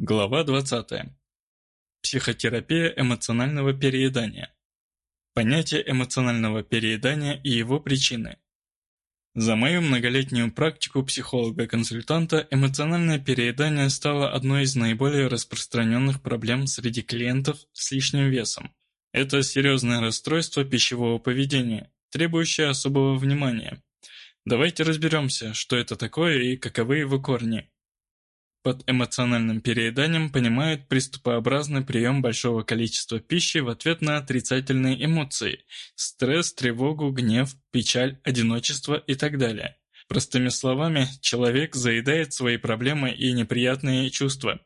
Глава 20. Психотерапия эмоционального переедания. Понятие эмоционального переедания и его причины. За мою многолетнюю практику психолога-консультанта эмоциональное переедание стало одной из наиболее распространенных проблем среди клиентов с лишним весом. Это серьезное расстройство пищевого поведения, требующее особого внимания. Давайте разберемся, что это такое и каковы его корни. Под эмоциональным перееданием понимают приступообразный прием большого количества пищи в ответ на отрицательные эмоции – стресс, тревогу, гнев, печаль, одиночество и так далее. Простыми словами, человек заедает свои проблемы и неприятные чувства.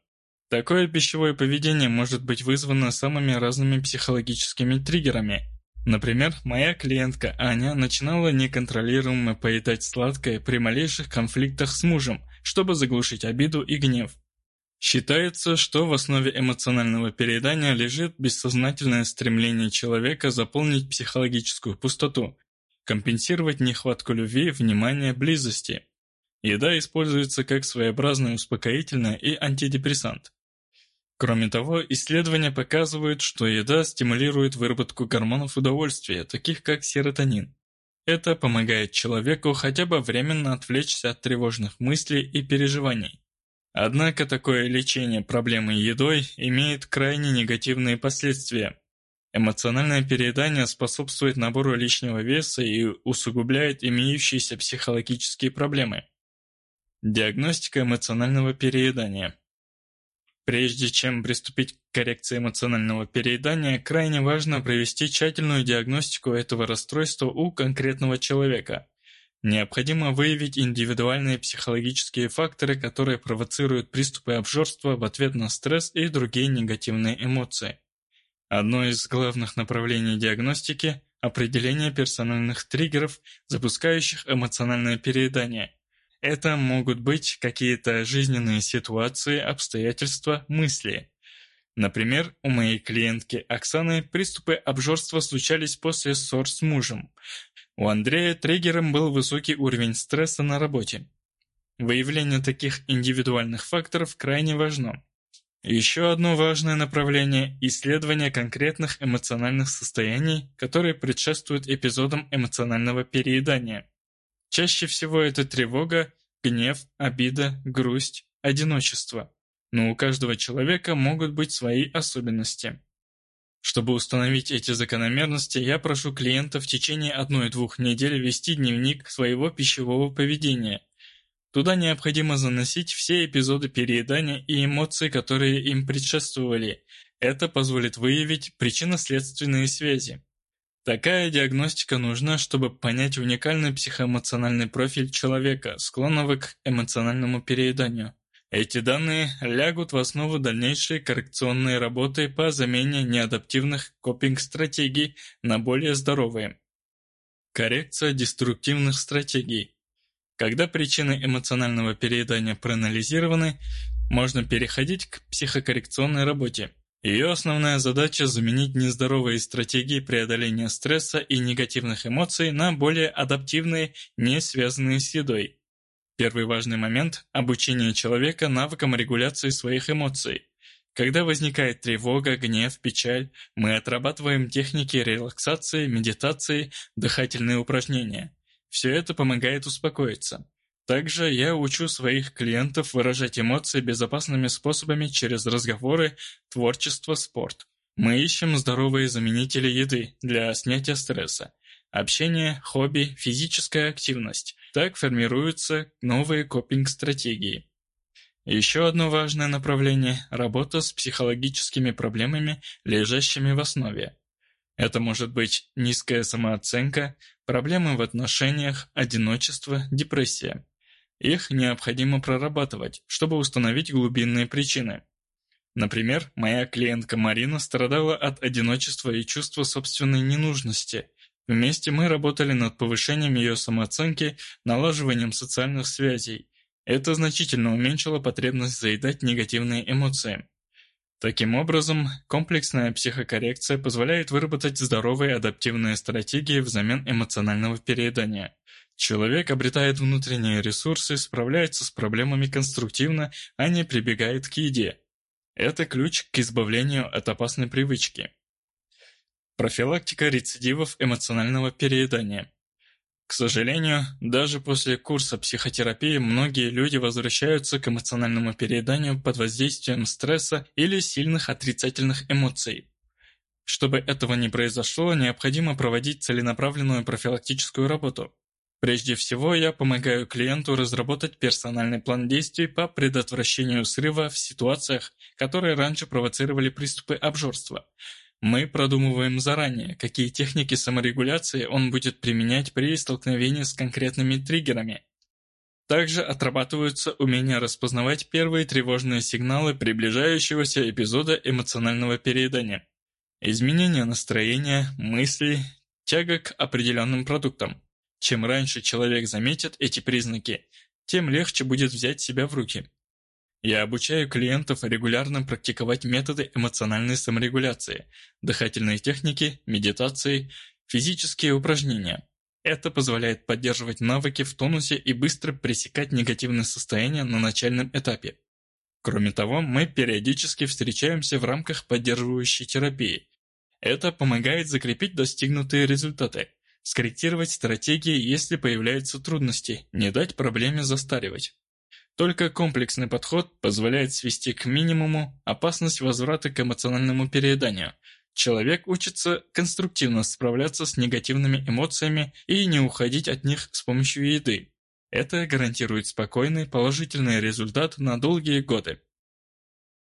Такое пищевое поведение может быть вызвано самыми разными психологическими триггерами. Например, моя клиентка Аня начинала неконтролируемо поедать сладкое при малейших конфликтах с мужем, чтобы заглушить обиду и гнев. Считается, что в основе эмоционального переедания лежит бессознательное стремление человека заполнить психологическую пустоту, компенсировать нехватку любви, внимания, близости. Еда используется как своеобразное успокоительное и антидепрессант. Кроме того, исследования показывают, что еда стимулирует выработку гормонов удовольствия, таких как серотонин. Это помогает человеку хотя бы временно отвлечься от тревожных мыслей и переживаний. Однако такое лечение проблемы едой имеет крайне негативные последствия. Эмоциональное переедание способствует набору лишнего веса и усугубляет имеющиеся психологические проблемы. Диагностика эмоционального переедания. Прежде чем приступить к коррекции эмоционального переедания, крайне важно провести тщательную диагностику этого расстройства у конкретного человека. Необходимо выявить индивидуальные психологические факторы, которые провоцируют приступы обжорства в ответ на стресс и другие негативные эмоции. Одно из главных направлений диагностики – определение персональных триггеров, запускающих эмоциональное переедание – это могут быть какие-то жизненные ситуации, обстоятельства, мысли. Например, у моей клиентки Оксаны приступы обжорства случались после ссор с мужем. У Андрея триггером был высокий уровень стресса на работе. Выявление таких индивидуальных факторов крайне важно. Еще одно важное направление – исследование конкретных эмоциональных состояний, которые предшествуют эпизодам эмоционального переедания. Чаще всего это тревога, гнев, обида, грусть, одиночество. Но у каждого человека могут быть свои особенности. Чтобы установить эти закономерности, я прошу клиента в течение одной-двух недель вести дневник своего пищевого поведения. Туда необходимо заносить все эпизоды переедания и эмоции, которые им предшествовали. Это позволит выявить причинно-следственные связи. Такая диагностика нужна, чтобы понять уникальный психоэмоциональный профиль человека, склонного к эмоциональному перееданию. Эти данные лягут в основу дальнейшей коррекционной работы по замене неадаптивных копинг-стратегий на более здоровые. Коррекция деструктивных стратегий. Когда причины эмоционального переедания проанализированы, можно переходить к психокоррекционной работе. Ее основная задача – заменить нездоровые стратегии преодоления стресса и негативных эмоций на более адаптивные, не связанные с едой. Первый важный момент – обучение человека навыкам регуляции своих эмоций. Когда возникает тревога, гнев, печаль, мы отрабатываем техники релаксации, медитации, дыхательные упражнения. Все это помогает успокоиться. Также я учу своих клиентов выражать эмоции безопасными способами через разговоры, творчество, спорт. Мы ищем здоровые заменители еды для снятия стресса. Общение, хобби, физическая активность. Так формируются новые копинг-стратегии. Еще одно важное направление – работа с психологическими проблемами, лежащими в основе. Это может быть низкая самооценка, проблемы в отношениях, одиночество, депрессия. Их необходимо прорабатывать, чтобы установить глубинные причины. Например, моя клиентка Марина страдала от одиночества и чувства собственной ненужности. Вместе мы работали над повышением ее самооценки, налаживанием социальных связей. Это значительно уменьшило потребность заедать негативные эмоции. Таким образом, комплексная психокоррекция позволяет выработать здоровые адаптивные стратегии взамен эмоционального переедания. Человек обретает внутренние ресурсы, справляется с проблемами конструктивно, а не прибегает к еде. Это ключ к избавлению от опасной привычки. Профилактика рецидивов эмоционального переедания. К сожалению, даже после курса психотерапии многие люди возвращаются к эмоциональному перееданию под воздействием стресса или сильных отрицательных эмоций. Чтобы этого не произошло, необходимо проводить целенаправленную профилактическую работу. Прежде всего, я помогаю клиенту разработать персональный план действий по предотвращению срыва в ситуациях, которые раньше провоцировали приступы обжорства. Мы продумываем заранее, какие техники саморегуляции он будет применять при столкновении с конкретными триггерами. Также отрабатываются умения распознавать первые тревожные сигналы приближающегося эпизода эмоционального переедания. Изменение настроения, мыслей, тяга к определенным продуктам. Чем раньше человек заметит эти признаки, тем легче будет взять себя в руки. Я обучаю клиентов регулярно практиковать методы эмоциональной саморегуляции, дыхательные техники, медитации, физические упражнения. Это позволяет поддерживать навыки в тонусе и быстро пресекать негативные состояния на начальном этапе. Кроме того, мы периодически встречаемся в рамках поддерживающей терапии. Это помогает закрепить достигнутые результаты, скорректировать стратегии, если появляются трудности, не дать проблеме застаривать. Только комплексный подход позволяет свести к минимуму опасность возврата к эмоциональному перееданию. Человек учится конструктивно справляться с негативными эмоциями и не уходить от них с помощью еды. Это гарантирует спокойный, положительный результат на долгие годы.